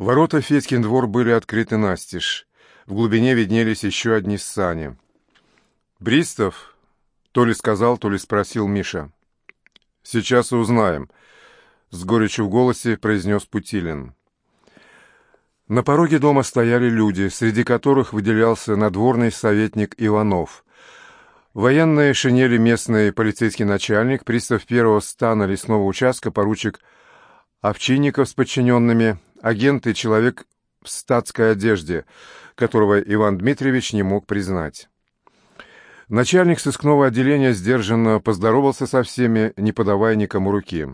Ворота Федькин двор были открыты настежь. В глубине виднелись еще одни сани. «Бристов?» — то ли сказал, то ли спросил Миша. «Сейчас и узнаем», — с горечью в голосе произнес Путилин. На пороге дома стояли люди, среди которых выделялся надворный советник Иванов. Военные шинели местный полицейский начальник, пристав первого стана лесного участка, поручик Овчинников с подчиненными, агент и человек в статской одежде, которого Иван Дмитриевич не мог признать. Начальник сыскного отделения сдержанно поздоровался со всеми, не подавая никому руки.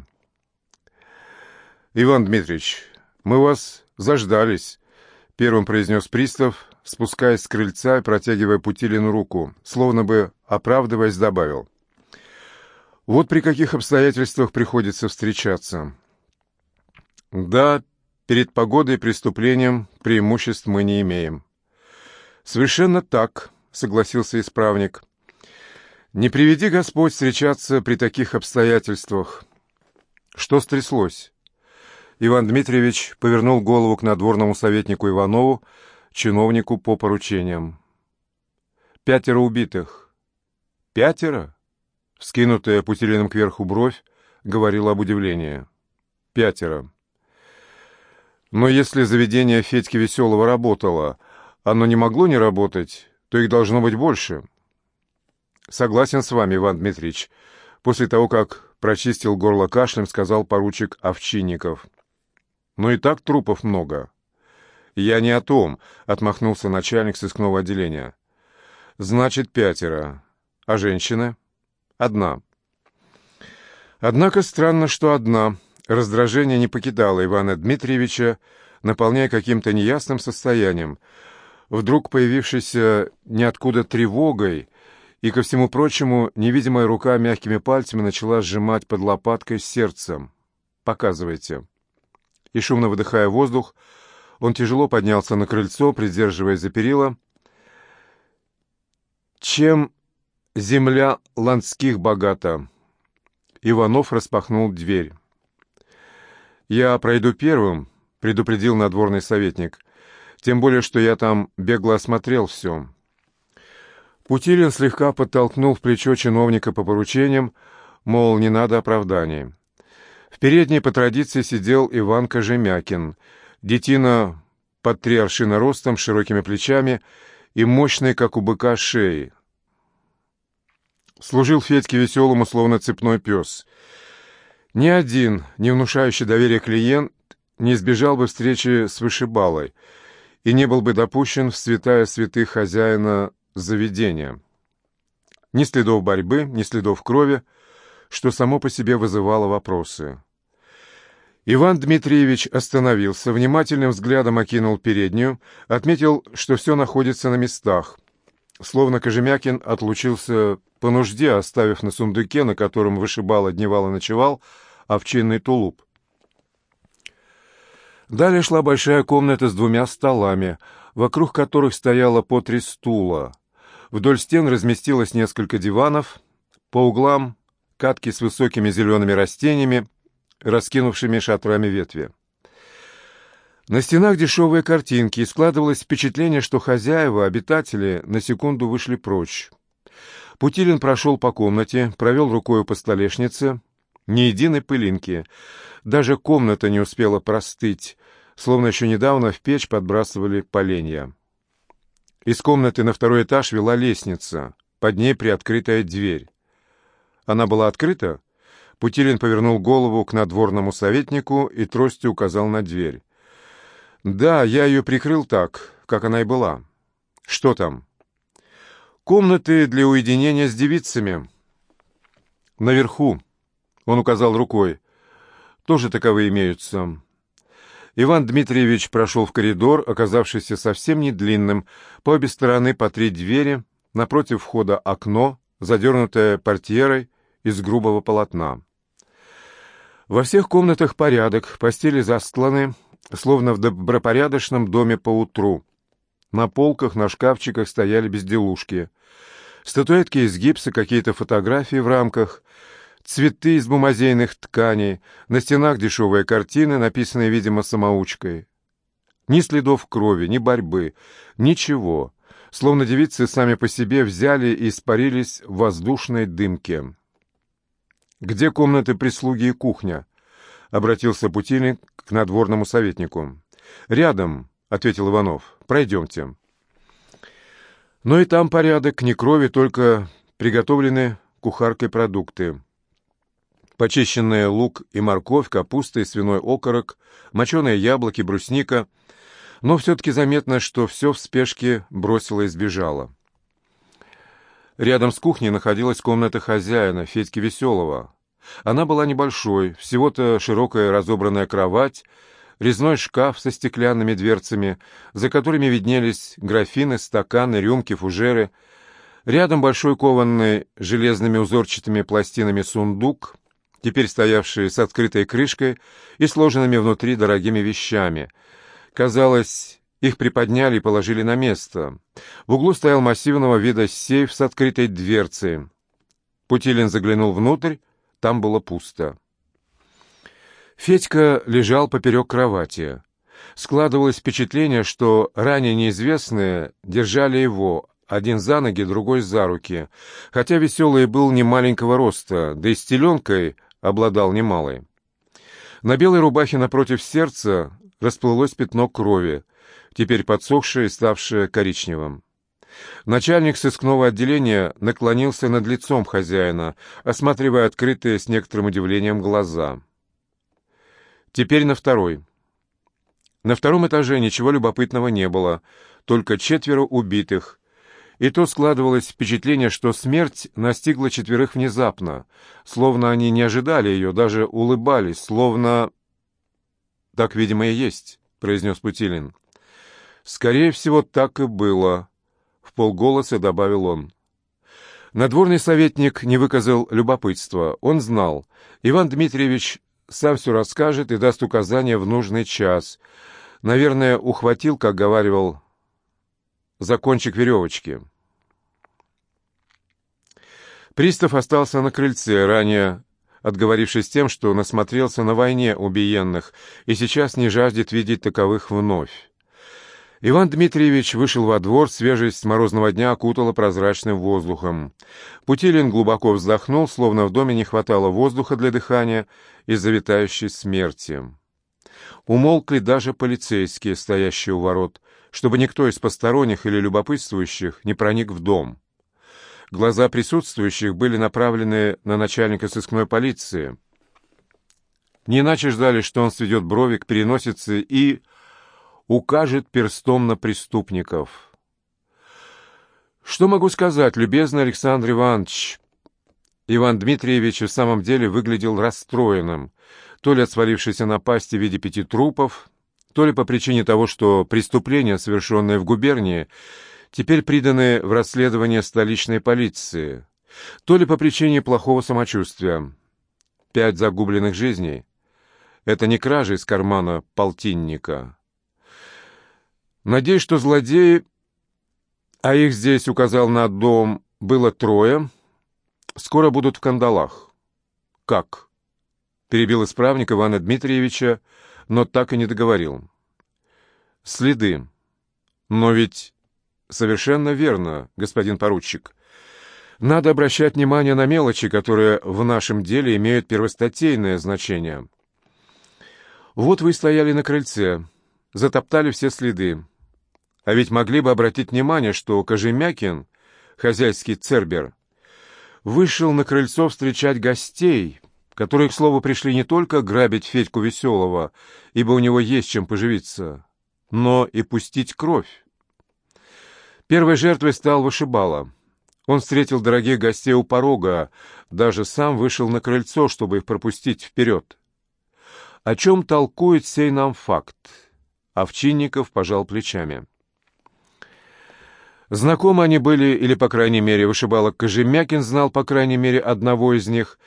«Иван Дмитриевич, мы вас заждались», — первым произнес пристав, спускаясь с крыльца и протягивая Путилину руку, словно бы, оправдываясь, добавил. «Вот при каких обстоятельствах приходится встречаться». «Да, перед погодой и преступлением преимуществ мы не имеем». «Совершенно так», — согласился исправник. «Не приведи Господь встречаться при таких обстоятельствах». «Что стряслось?» Иван Дмитриевич повернул голову к надворному советнику Иванову, чиновнику по поручениям. «Пятеро убитых». «Пятеро?» Скинутая Путилиным кверху бровь говорила об удивлении. «Пятеро». Но если заведение Федьки Веселого работало, оно не могло не работать, то их должно быть больше. Согласен с вами, Иван Дмитриевич. После того, как прочистил горло кашлем, сказал поручик Овчинников. Но и так трупов много. Я не о том, отмахнулся начальник сыскного отделения. Значит, пятеро. А женщины? Одна. Однако странно, что одна. Раздражение не покидало Ивана Дмитриевича, наполняя каким-то неясным состоянием, вдруг появившейся ниоткуда тревогой, и, ко всему прочему, невидимая рука мягкими пальцами начала сжимать под лопаткой сердцем. «Показывайте». И, шумно выдыхая воздух, он тяжело поднялся на крыльцо, придерживаясь за перила. «Чем земля ландских богата?» Иванов распахнул дверь. «Я пройду первым», — предупредил надворный советник. «Тем более, что я там бегло осмотрел все». Путилин слегка подтолкнул в плечо чиновника по поручениям, мол, не надо оправданий. В передней по традиции сидел Иван Кожемякин, детина под три аршина ростом, широкими плечами и мощной, как у быка, шеей. Служил Федьке веселому, словно цепной пес — ни один, не внушающий доверия клиент, не избежал бы встречи с вышибалой и не был бы допущен в святая святых хозяина заведения. Ни следов борьбы, ни следов крови, что само по себе вызывало вопросы. Иван Дмитриевич остановился, внимательным взглядом окинул переднюю, отметил, что все находится на местах. Словно Кожемякин отлучился по нужде, оставив на сундуке, на котором вышибал, дневал и ночевал, овчинный тулуп. Далее шла большая комната с двумя столами, вокруг которых стояло по три стула. Вдоль стен разместилось несколько диванов, по углам катки с высокими зелеными растениями, раскинувшими шатрами ветви. На стенах дешевые картинки, и складывалось впечатление, что хозяева, обитатели, на секунду вышли прочь. Путилин прошел по комнате, провел рукою по столешнице, ни единой пылинки. Даже комната не успела простыть, словно еще недавно в печь подбрасывали поленья. Из комнаты на второй этаж вела лестница, под ней приоткрытая дверь. Она была открыта? Путилин повернул голову к надворному советнику и тростью указал на дверь. «Да, я ее прикрыл так, как она и была. Что там?» «Комнаты для уединения с девицами». «Наверху», он указал рукой. «Тоже таковые имеются». Иван Дмитриевич прошел в коридор, оказавшийся совсем не длинным, по обе стороны по три двери, напротив входа окно, задернутое портьерой из грубого полотна. Во всех комнатах порядок, постели застланы, словно в добропорядочном доме поутру. На полках, на шкафчиках стояли безделушки. Статуэтки из гипса, какие-то фотографии в рамках — цветы из бумазейных тканей, на стенах дешевые картины, написанные, видимо, самоучкой. Ни следов крови, ни борьбы, ничего. Словно девицы сами по себе взяли и испарились в воздушной дымке. «Где комнаты прислуги и кухня?» — обратился Путилин к надворному советнику. «Рядом», — ответил Иванов. «Пройдемте». Но и там порядок, ни крови, только приготовлены кухаркой продукты. Почищенные лук и морковь, капуста и свиной окорок, моченые яблоки, брусника. Но все-таки заметно, что все в спешке бросило и сбежало. Рядом с кухней находилась комната хозяина, Федьки Веселого. Она была небольшой, всего-то широкая разобранная кровать, резной шкаф со стеклянными дверцами, за которыми виднелись графины, стаканы, рюмки, фужеры. Рядом большой кованный железными узорчатыми пластинами сундук, теперь стоявший с открытой крышкой и сложенными внутри дорогими вещами. Казалось, их приподняли и положили на место. В углу стоял массивного вида сейф с открытой дверцей. Путилин заглянул внутрь, там было пусто. Федька лежал поперек кровати. Складывалось впечатление, что ранее неизвестные держали его, один за ноги, другой за руки, хотя веселый был не маленького роста, да и с теленкой обладал немалой. На белой рубахе напротив сердца расплылось пятно крови, теперь подсохшее и ставшее коричневым. Начальник сыскного отделения наклонился над лицом хозяина, осматривая открытые с некоторым удивлением глаза. Теперь на второй. На втором этаже ничего любопытного не было, только четверо убитых. И то складывалось впечатление, что смерть настигла четверых внезапно, словно они не ожидали ее, даже улыбались, словно... «Так, видимо, и есть», — произнес Путилин. «Скорее всего, так и было», — в полголоса добавил он. Надворный советник не выказал любопытства. Он знал, Иван Дмитриевич сам все расскажет и даст указания в нужный час. Наверное, ухватил, как говаривал, за кончик веревочки. Пристав остался на крыльце, ранее отговорившись тем, что насмотрелся на войне убиенных и сейчас не жаждет видеть таковых вновь. Иван Дмитриевич вышел во двор, свежесть морозного дня окутала прозрачным воздухом. Путилин глубоко вздохнул, словно в доме не хватало воздуха для дыхания из-за витающей смерти. Умолкли даже полицейские, стоящие у ворот, чтобы никто из посторонних или любопытствующих не проник в дом. Глаза присутствующих были направлены на начальника сыскной полиции. Не иначе ждали, что он сведет брови к переносице и укажет перстом на преступников. Что могу сказать, любезный Александр Иванович? Иван Дмитриевич в самом деле выглядел расстроенным, то ли от свалившейся напасти в виде пяти трупов, то ли по причине того, что преступления, совершенные в губернии, теперь приданы в расследование столичной полиции, то ли по причине плохого самочувствия. Пять загубленных жизней — это не кража из кармана полтинника. Надеюсь, что злодеи, а их здесь указал на дом, было трое, скоро будут в кандалах. Как? Перебил исправник Ивана Дмитриевича, но так и не договорил. Следы. Но ведь совершенно верно, господин поручик. Надо обращать внимание на мелочи, которые в нашем деле имеют первостатейное значение. Вот вы стояли на крыльце, затоптали все следы. А ведь могли бы обратить внимание, что Кожемякин, хозяйский цербер, вышел на крыльцо встречать гостей, которые, к слову, пришли не только грабить Федьку Веселого, ибо у него есть чем поживиться, но и пустить кровь. Первой жертвой стал вышибала. Он встретил дорогих гостей у порога, даже сам вышел на крыльцо, чтобы их пропустить вперед. О чем толкует сей нам факт? Овчинников пожал плечами. Знакомы они были, или, по крайней мере, вышибала Кожемякин знал, по крайней мере, одного из них,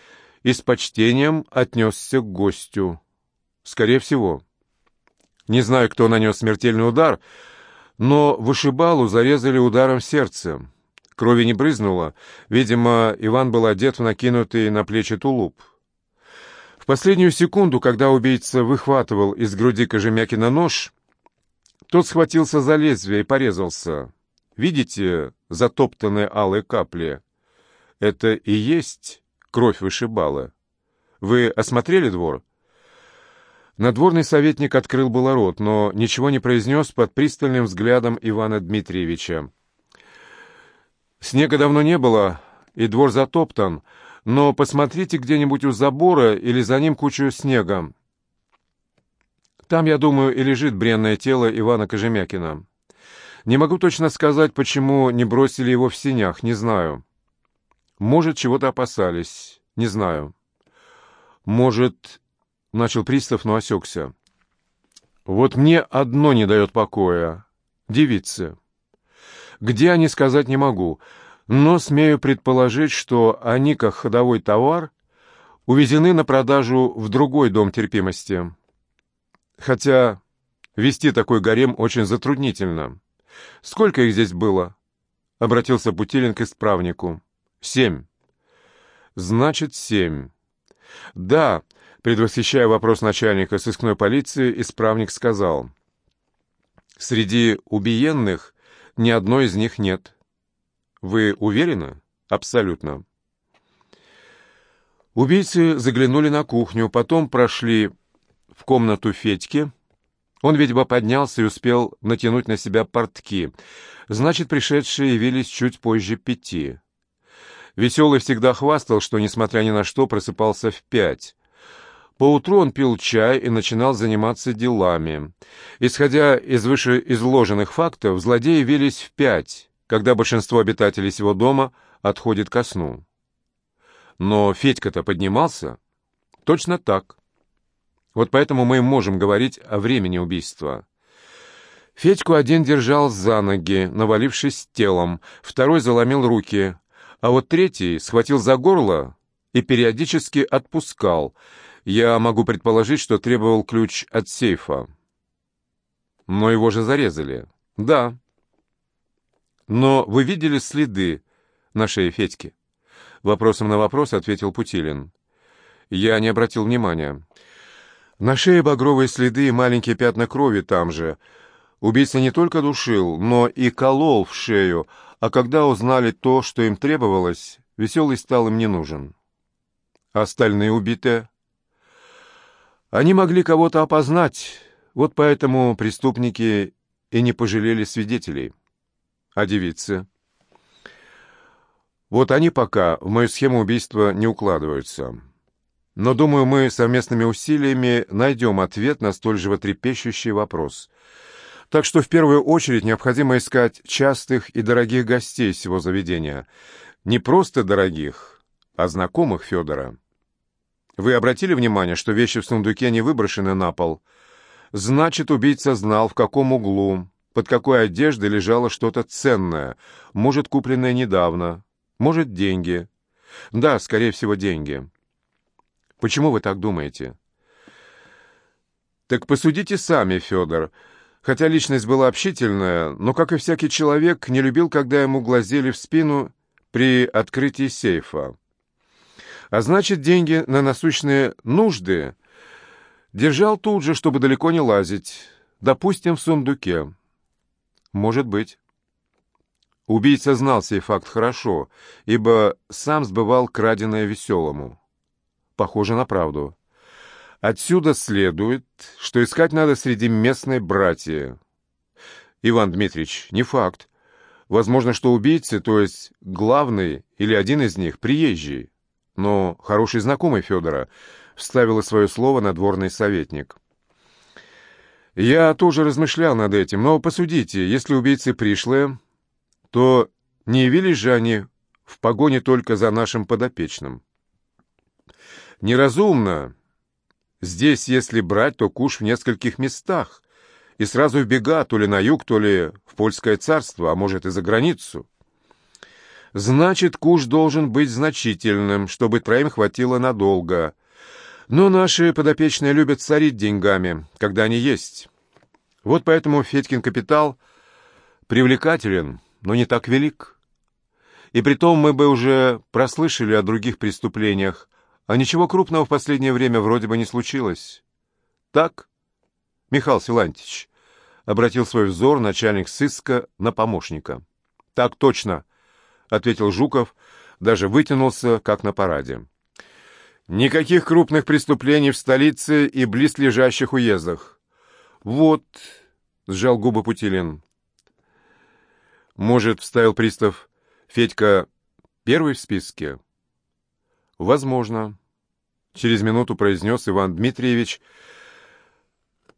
и с почтением отнесся к гостю. Скорее всего. Не знаю, кто нанес смертельный удар, но вышибалу зарезали ударом в сердце. Крови не брызнуло. Видимо, Иван был одет в накинутый на плечи тулуп. В последнюю секунду, когда убийца выхватывал из груди Кожемякина нож, Тот схватился за лезвие и порезался. Видите затоптанные алые капли? Это и есть кровь вышибала. Вы осмотрели двор? Надворный советник открыл было рот, но ничего не произнес под пристальным взглядом Ивана Дмитриевича. Снега давно не было, и двор затоптан, но посмотрите где-нибудь у забора или за ним кучу снега. Там, я думаю, и лежит бренное тело Ивана Кожемякина. Не могу точно сказать, почему не бросили его в синях, не знаю. Может, чего-то опасались, не знаю. Может, начал пристав, но осекся. Вот мне одно не дает покоя. Девицы. Где они, сказать не могу, но смею предположить, что они, как ходовой товар, увезены на продажу в другой дом терпимости. Хотя вести такой гарем очень затруднительно. Сколько их здесь было? Обратился Путилин к исправнику. Семь. Значит, семь. Да, предвосхищая вопрос начальника сыскной полиции, исправник сказал. Среди убиенных ни одной из них нет. Вы уверены? Абсолютно. Убийцы заглянули на кухню, потом прошли в комнату Федьки. Он, видимо, поднялся и успел натянуть на себя портки. Значит, пришедшие явились чуть позже пяти. Веселый всегда хвастал, что, несмотря ни на что, просыпался в пять. Поутру он пил чай и начинал заниматься делами. Исходя из вышеизложенных фактов, злодеи явились в пять, когда большинство обитателей сего дома отходит ко сну. Но Федька-то поднимался? Точно так. Вот поэтому мы можем говорить о времени убийства. Федьку один держал за ноги, навалившись телом, второй заломил руки, а вот третий схватил за горло и периодически отпускал — я могу предположить, что требовал ключ от сейфа. Но его же зарезали. Да. Но вы видели следы на шее Федьки? Вопросом на вопрос ответил Путилин. Я не обратил внимания. На шее багровые следы и маленькие пятна крови там же. Убийца не только душил, но и колол в шею, а когда узнали то, что им требовалось, веселый стал им не нужен. Остальные убитые они могли кого-то опознать, вот поэтому преступники и не пожалели свидетелей. А девицы? Вот они пока в мою схему убийства не укладываются. Но, думаю, мы совместными усилиями найдем ответ на столь животрепещущий вопрос. Так что в первую очередь необходимо искать частых и дорогих гостей всего заведения. Не просто дорогих, а знакомых Федора. Вы обратили внимание, что вещи в сундуке не выброшены на пол? Значит, убийца знал, в каком углу, под какой одеждой лежало что-то ценное, может, купленное недавно, может, деньги. Да, скорее всего, деньги. Почему вы так думаете? Так посудите сами, Федор. Хотя личность была общительная, но, как и всякий человек, не любил, когда ему глазели в спину при открытии сейфа. А значит, деньги на насущные нужды держал тут же, чтобы далеко не лазить. Допустим, в сундуке. Может быть. Убийца знал сей факт хорошо, ибо сам сбывал краденое веселому. Похоже на правду. Отсюда следует, что искать надо среди местной братья. Иван Дмитриевич, не факт. Возможно, что убийцы, то есть главный или один из них, приезжий но хороший знакомый Федора, вставила свое слово надворный советник. Я тоже размышлял над этим, но посудите, если убийцы пришлые, то не явились же они в погоне только за нашим подопечным. Неразумно. Здесь, если брать, то куш в нескольких местах, и сразу в бега, то ли на юг, то ли в польское царство, а может и за границу. Значит, куш должен быть значительным, чтобы троим хватило надолго. Но наши подопечные любят царить деньгами, когда они есть. Вот поэтому Федькин капитал привлекателен, но не так велик. И притом мы бы уже прослышали о других преступлениях, а ничего крупного в последнее время вроде бы не случилось. Так, Михаил Силантьевич, обратил свой взор начальник сыска на помощника. «Так точно», — ответил Жуков, даже вытянулся, как на параде. «Никаких крупных преступлений в столице и близлежащих уездах». «Вот», — сжал губы Путилин. «Может, — вставил пристав, — Федька первый в списке?» «Возможно», — через минуту произнес Иван Дмитриевич.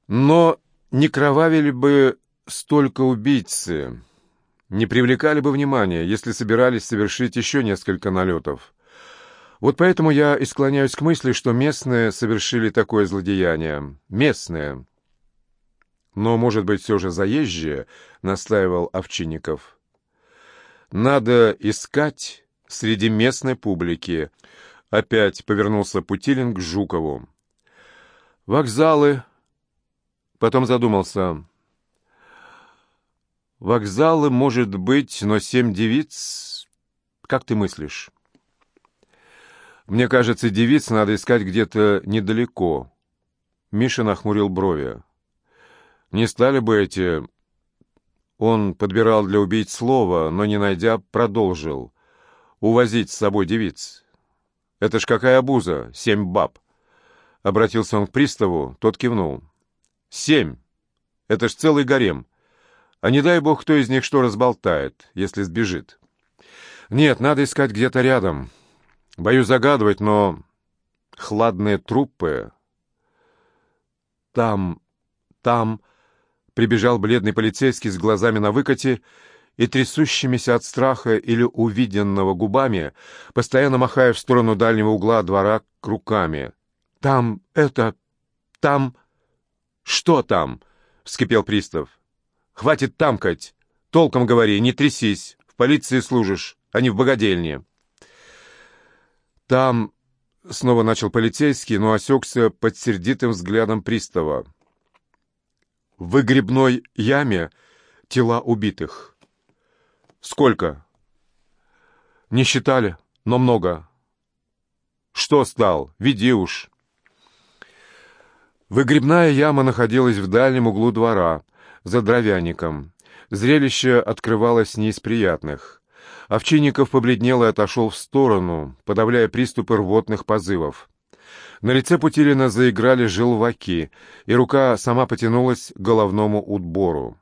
«Но не кровавили бы столько убийцы, не привлекали бы внимания, если собирались совершить еще несколько налетов. Вот поэтому я и склоняюсь к мысли, что местные совершили такое злодеяние. Местные. Но, может быть, все же заезжие, — настаивал Овчинников. Надо искать среди местной публики. Опять повернулся Путилин к Жукову. Вокзалы. Потом задумался. Вокзалы, может быть, но семь девиц... Как ты мыслишь? Мне кажется, девиц надо искать где-то недалеко. Миша нахмурил брови. Не стали бы эти... Он подбирал для убийц слово, но, не найдя, продолжил. Увозить с собой девиц. Это ж какая обуза, семь баб. Обратился он к приставу, тот кивнул. Семь. Это ж целый гарем. А не дай бог, кто из них что разболтает, если сбежит. Нет, надо искать где-то рядом. Боюсь загадывать, но хладные трупы... Там, там... Прибежал бледный полицейский с глазами на выкате и трясущимися от страха или увиденного губами, постоянно махая в сторону дальнего угла двора руками. «Там это... там...» «Что там?» — вскипел пристав. «Хватит тамкать! Толком говори, не трясись! В полиции служишь, а не в богадельне!» «Там...» — снова начал полицейский, но осекся под сердитым взглядом пристава. «В выгребной яме тела убитых». «Сколько?» «Не считали, но много». «Что стал? Веди уж». Выгребная яма находилась в дальнем углу двора, за дровяником. Зрелище открывалось не из приятных. Овчинников побледнел и отошел в сторону, подавляя приступы рвотных позывов. На лице Путилина заиграли желваки, и рука сама потянулась к головному утбору.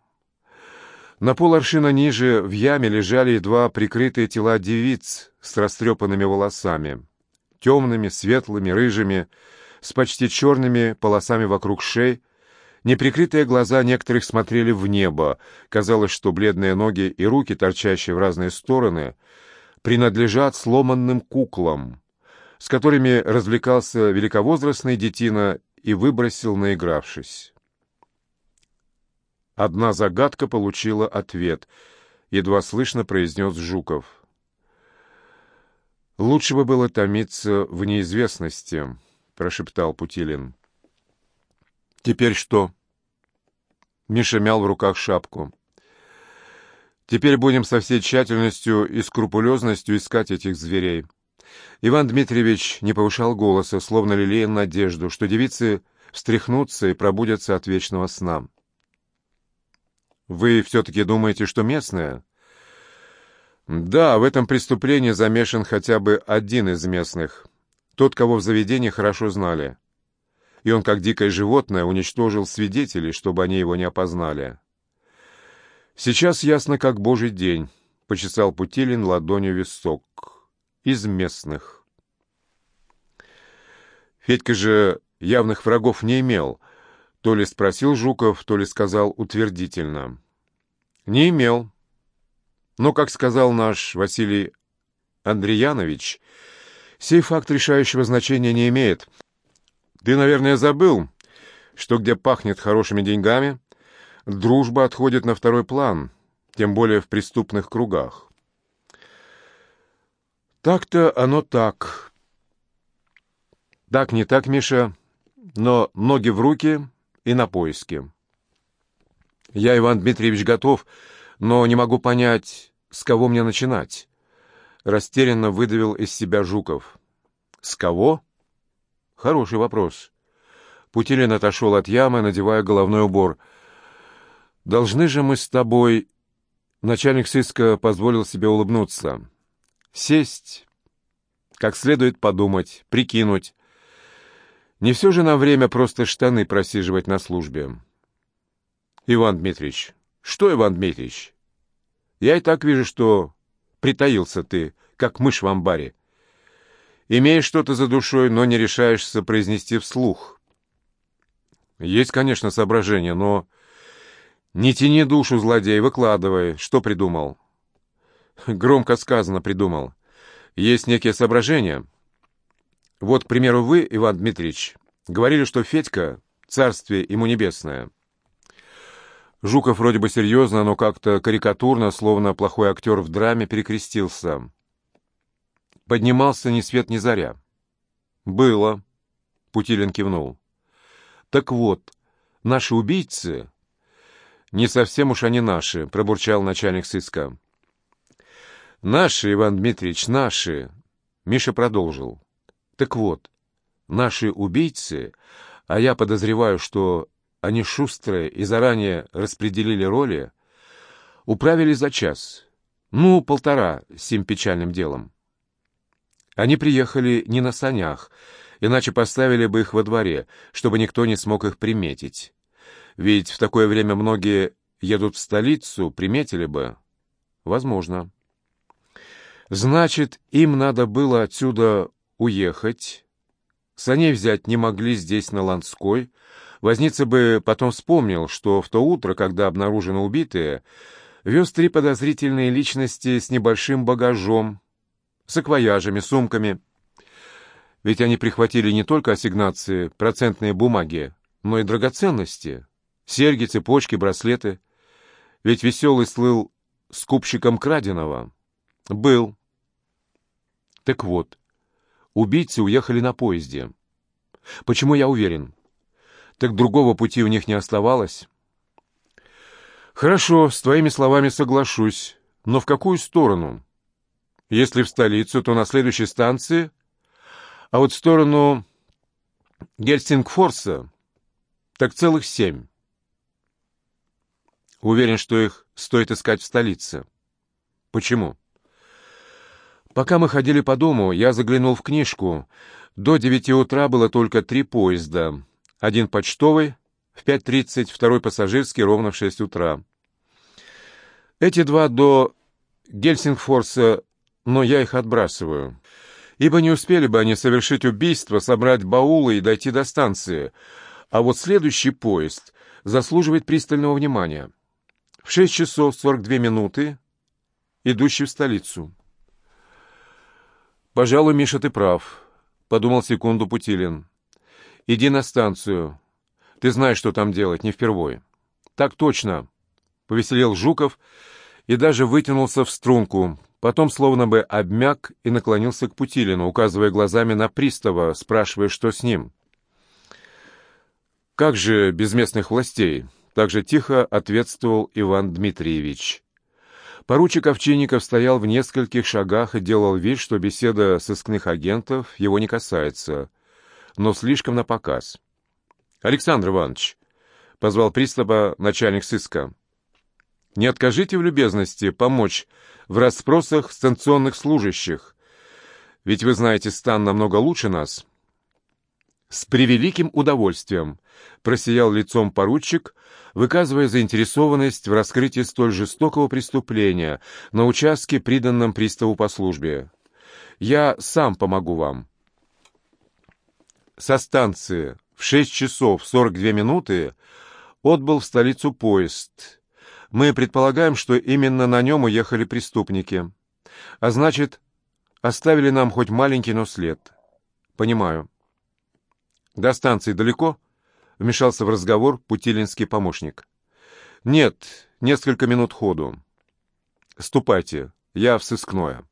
На пол аршина ниже в яме лежали едва прикрытые тела девиц с растрепанными волосами, темными, светлыми, рыжими, с почти черными полосами вокруг шеи, Неприкрытые глаза некоторых смотрели в небо. Казалось, что бледные ноги и руки, торчащие в разные стороны, принадлежат сломанным куклам, с которыми развлекался великовозрастный детина и выбросил, наигравшись. Одна загадка получила ответ, едва слышно произнес Жуков. «Лучше бы было томиться в неизвестности», — прошептал Путилин. Теперь что? Миша мял в руках шапку. Теперь будем со всей тщательностью и скрупулезностью искать этих зверей. Иван Дмитриевич не повышал голоса, словно лелея надежду, что девицы встряхнутся и пробудятся от вечного сна. «Вы все-таки думаете, что местная?» «Да, в этом преступлении замешан хотя бы один из местных. Тот, кого в заведении хорошо знали и он, как дикое животное, уничтожил свидетелей, чтобы они его не опознали. «Сейчас ясно, как божий день», — почесал Путилин ладонью висок. «Из местных». Федька же явных врагов не имел. То ли спросил Жуков, то ли сказал утвердительно. «Не имел. Но, как сказал наш Василий Андреянович, сей факт решающего значения не имеет». Ты, наверное, забыл, что где пахнет хорошими деньгами, дружба отходит на второй план, тем более в преступных кругах. Так-то оно так. Так не так, Миша, но ноги в руки и на поиски. Я, Иван Дмитриевич, готов, но не могу понять, с кого мне начинать. Растерянно выдавил из себя Жуков. С кого? Хороший вопрос. Путилин отошел от ямы, надевая головной убор. Должны же мы с тобой... Начальник сыска позволил себе улыбнуться. Сесть, как следует подумать, прикинуть. Не все же на время просто штаны просиживать на службе. Иван Дмитриевич, что, Иван Дмитриевич? Я и так вижу, что притаился ты, как мышь в амбаре. Имеешь что-то за душой, но не решаешься произнести вслух. Есть, конечно, соображения, но... Не тяни душу, злодей, выкладывай. Что придумал? Громко сказано придумал. Есть некие соображения. Вот, к примеру, вы, Иван Дмитриевич, говорили, что Федька — царствие ему небесное. Жуков вроде бы серьезно, но как-то карикатурно, словно плохой актер в драме, перекрестился. Поднимался ни свет ни заря. «Было», — Путилин кивнул. «Так вот, наши убийцы...» «Не совсем уж они наши», — пробурчал начальник сыска. «Наши, Иван Дмитриевич, наши!» Миша продолжил. «Так вот, наши убийцы, а я подозреваю, что они шустрые и заранее распределили роли, управили за час, ну, полтора, с тем печальным делом. Они приехали не на санях, иначе поставили бы их во дворе, чтобы никто не смог их приметить. Ведь в такое время многие едут в столицу, приметили бы. Возможно. Значит, им надо было отсюда уехать. Саней взять не могли здесь, на Ланской. Возница бы потом вспомнил, что в то утро, когда обнаружены убитые, вез три подозрительные личности с небольшим багажом, с акваяжами, сумками. Ведь они прихватили не только ассигнации, процентные бумаги, но и драгоценности, серьги, цепочки, браслеты. Ведь веселый слыл скупщиком краденого. Был. Так вот, убийцы уехали на поезде. Почему я уверен? Так другого пути у них не оставалось. Хорошо, с твоими словами соглашусь. Но в какую сторону? Если в столицу, то на следующей станции, а вот в сторону Гельсингфорса так целых семь. Уверен, что их стоит искать в столице. Почему? Пока мы ходили по дому, я заглянул в книжку. До девяти утра было только три поезда. Один почтовый в 5.30, второй пассажирский ровно в шесть утра. Эти два до Гельсингфорса, но я их отбрасываю. Ибо не успели бы они совершить убийство, собрать баулы и дойти до станции. А вот следующий поезд заслуживает пристального внимания. В шесть часов сорок две минуты, идущий в столицу. «Пожалуй, Миша, ты прав», — подумал секунду Путилин. «Иди на станцию. Ты знаешь, что там делать, не впервой». «Так точно», — повеселел Жуков и даже вытянулся в струнку, потом словно бы обмяк и наклонился к Путилину, указывая глазами на пристава, спрашивая, что с ним. «Как же без местных властей?» — также тихо ответствовал Иван Дмитриевич. Поручик Овчинников стоял в нескольких шагах и делал вид, что беседа сыскных агентов его не касается, но слишком напоказ. «Александр Иванович», — позвал пристава начальник сыска, — «не откажите в любезности помочь в расспросах станционных служащих, ведь вы знаете стан намного лучше нас». «С превеликим удовольствием», — просиял лицом поручик, выказывая заинтересованность в раскрытии столь жестокого преступления на участке, приданном приставу по службе. «Я сам помогу вам». Со станции в 6 часов 42 минуты отбыл в столицу поезд. Мы предполагаем, что именно на нем уехали преступники. А значит, оставили нам хоть маленький, но след. Понимаю. «До станции далеко?» — вмешался в разговор путилинский помощник. «Нет, несколько минут ходу. Ступайте, я в сыскное».